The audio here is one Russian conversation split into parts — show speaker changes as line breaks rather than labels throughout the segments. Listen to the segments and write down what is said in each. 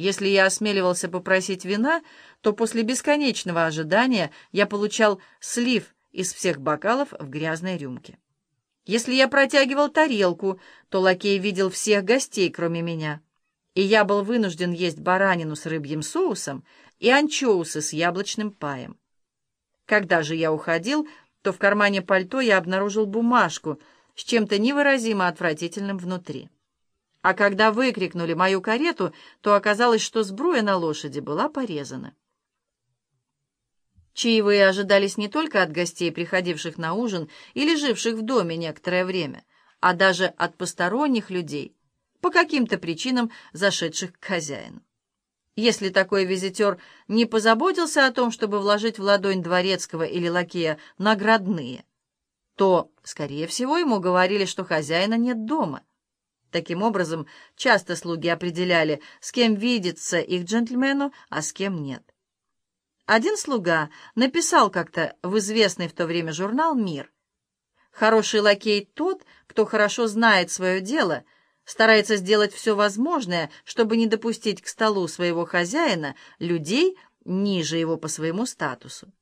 Если я осмеливался попросить вина, то после бесконечного ожидания я получал слив из всех бокалов в грязной рюмке. Если я протягивал тарелку, то лакей видел всех гостей, кроме меня, и я был вынужден есть баранину с рыбьим соусом и анчоусы с яблочным паем. Когда же я уходил, то в кармане пальто я обнаружил бумажку с чем-то невыразимо отвратительным внутри. А когда выкрикнули мою карету, то оказалось, что сбруя на лошади была порезана. Чаевые ожидались не только от гостей, приходивших на ужин или живших в доме некоторое время, а даже от посторонних людей, по каким-то причинам зашедших к хозяину. Если такой визитер не позаботился о том, чтобы вложить в ладонь дворецкого или лакея наградные, то, скорее всего, ему говорили, что хозяина нет дома. Таким образом, часто слуги определяли, с кем видится их джентльмену, а с кем нет. Один слуга написал как-то в известный в то время журнал «Мир». Хороший лакей тот, кто хорошо знает свое дело, старается сделать все возможное, чтобы не допустить к столу своего хозяина людей ниже его по своему статусу.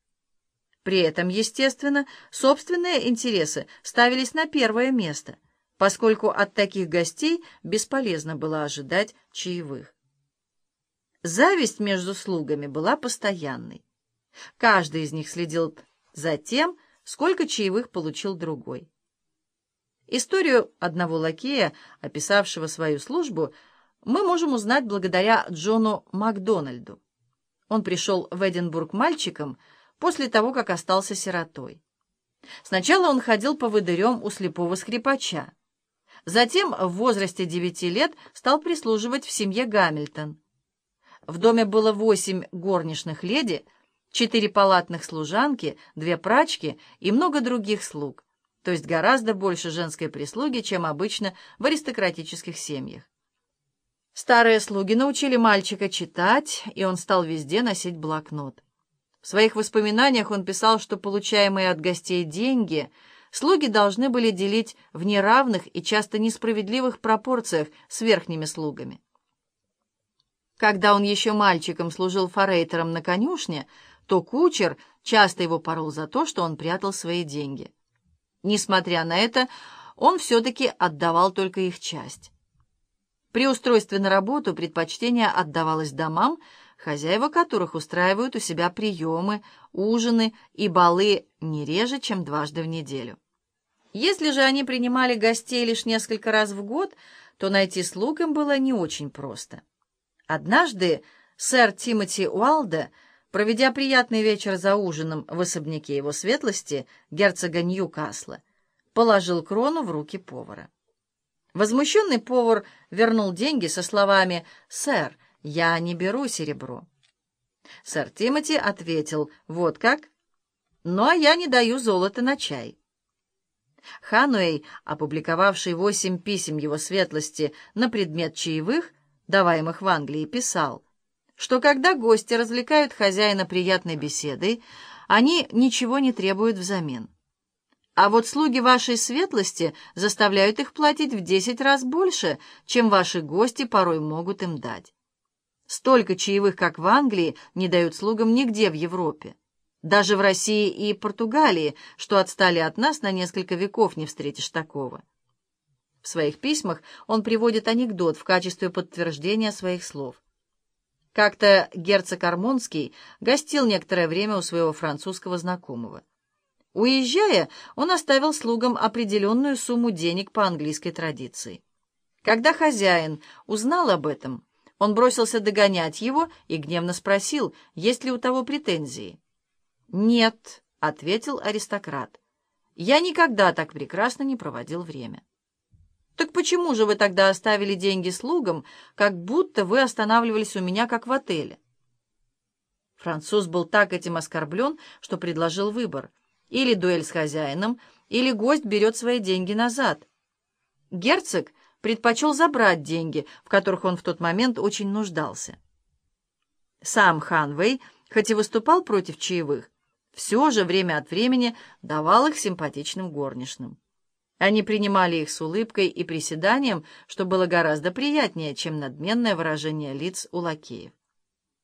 При этом, естественно, собственные интересы ставились на первое место – поскольку от таких гостей бесполезно было ожидать чаевых. Зависть между слугами была постоянной. Каждый из них следил за тем, сколько чаевых получил другой. Историю одного лакея, описавшего свою службу, мы можем узнать благодаря Джону Макдональду. Он пришел в Эдинбург мальчиком после того, как остался сиротой. Сначала он ходил по выдырем у слепого скрипача. Затем в возрасте девяти лет стал прислуживать в семье Гамильтон. В доме было восемь горничных леди, четыре палатных служанки, две прачки и много других слуг, то есть гораздо больше женской прислуги, чем обычно в аристократических семьях. Старые слуги научили мальчика читать, и он стал везде носить блокнот. В своих воспоминаниях он писал, что получаемые от гостей деньги – слуги должны были делить в неравных и часто несправедливых пропорциях с верхними слугами. Когда он еще мальчиком служил форейтером на конюшне, то кучер часто его порол за то, что он прятал свои деньги. Несмотря на это, он все-таки отдавал только их часть. При устройстве на работу предпочтение отдавалось домам, хозяева которых устраивают у себя приемы, ужины и балы не реже, чем дважды в неделю. Если же они принимали гостей лишь несколько раз в год, то найти слуг им было не очень просто. Однажды сэр Тимоти Уалда, проведя приятный вечер за ужином в особняке его светлости, герцога Ньюкасла, положил крону в руки повара. Возмущенный повар вернул деньги со словами «Сэр, я не беру серебро». Сэр Тимоти ответил «Вот как? Ну, а я не даю золото на чай». Хануэй, опубликовавший восемь писем его светлости на предмет чаевых, даваемых в Англии, писал, что когда гости развлекают хозяина приятной беседой, они ничего не требуют взамен. А вот слуги вашей светлости заставляют их платить в десять раз больше, чем ваши гости порой могут им дать. Столько чаевых, как в Англии, не дают слугам нигде в Европе. Даже в России и Португалии, что отстали от нас на несколько веков, не встретишь такого. В своих письмах он приводит анекдот в качестве подтверждения своих слов. Как-то герцог Армонский гостил некоторое время у своего французского знакомого. Уезжая, он оставил слугам определенную сумму денег по английской традиции. Когда хозяин узнал об этом, он бросился догонять его и гневно спросил, есть ли у того претензии. «Нет», — ответил аристократ, — «я никогда так прекрасно не проводил время». «Так почему же вы тогда оставили деньги слугам, как будто вы останавливались у меня, как в отеле?» Француз был так этим оскорблен, что предложил выбор. Или дуэль с хозяином, или гость берет свои деньги назад. Герцог предпочел забрать деньги, в которых он в тот момент очень нуждался. Сам Ханвей, хоть и выступал против чаевых, все же время от времени давал их симпатичным горничным. Они принимали их с улыбкой и приседанием, что было гораздо приятнее, чем надменное выражение лиц у лакеев.